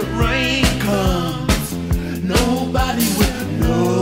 the rain comes, nobody will know.